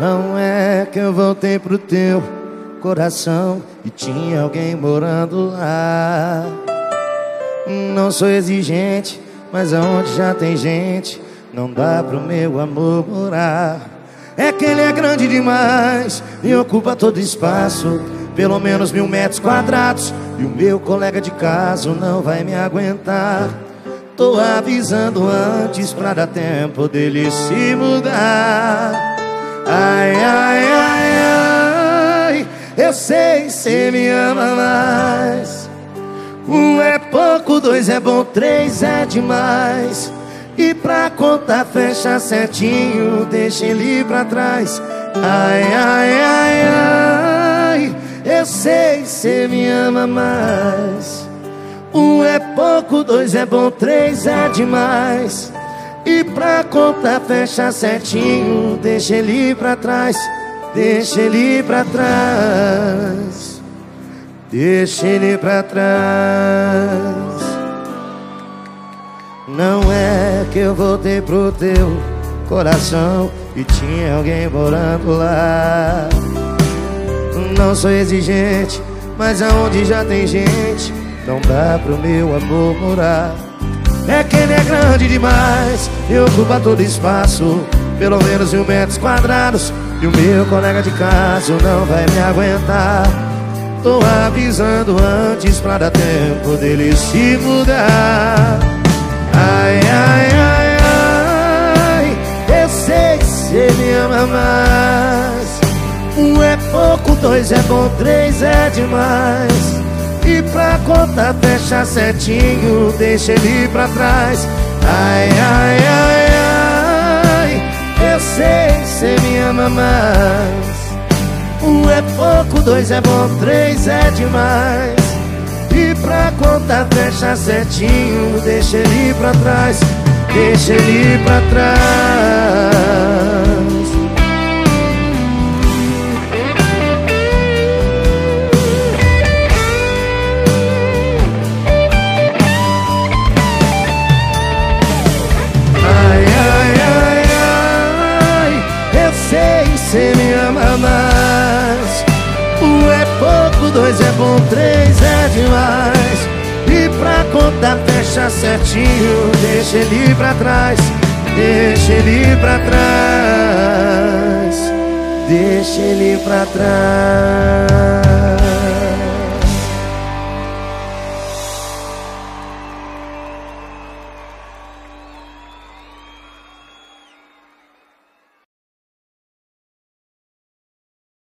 Não é que eu voltei pro teu coração e tinha alguém morando lá. Não sou exigente, mas aonde já tem gente, não dá pro meu amor morar. É que ele é grande demais e ocupa todo espaço, pelo menos mil metros quadrados. E o meu colega de caso não vai me aguentar. Tô avisando antes pra dar tempo dele se mudar. Ai, ai, ai, ai, eu sei cê me ama mais. Um é pouco, dois é bom, três é demais. E pra contar fecha certinho, deixa ele pra trás. Ai, ai, ai, ai, eu sei cê me ama mais. Um é pouco, dois é bom, três é demais. E pra contar fecha certinho Deixa ele pra trás Deixa ele pra trás. Deixa ele pra trás. Não é que eu voltei pro teu coração E tinha alguém morando lá. Não sou exigente Mas aonde já tem gente Não dá pro meu amor morar. É que ele é grande demais e ocupa todo espaço. Pelo menos mil metros quadrados E o meu colega de caso não vai me aguentar. Tô avisando antes pra dar tempo dele se mudar. Ai, ai, ai, ai Eu sei que você me ama mais. Um é pouco, dois é bom, três é demais e pra conta fecha certinho Deixa ele pra trás. Ai, ai, ai, ai Eu sei, cê me ama mais. Um é pouco, dois é bom, três é demais. E pra conta fecha certinho Deixa ele pra trás Deixa ele pra trás dois é bom, três é demais. E pra contar fecha certinho Deixa ele pra trás Deixa ele pra trás Deixa ele pra trás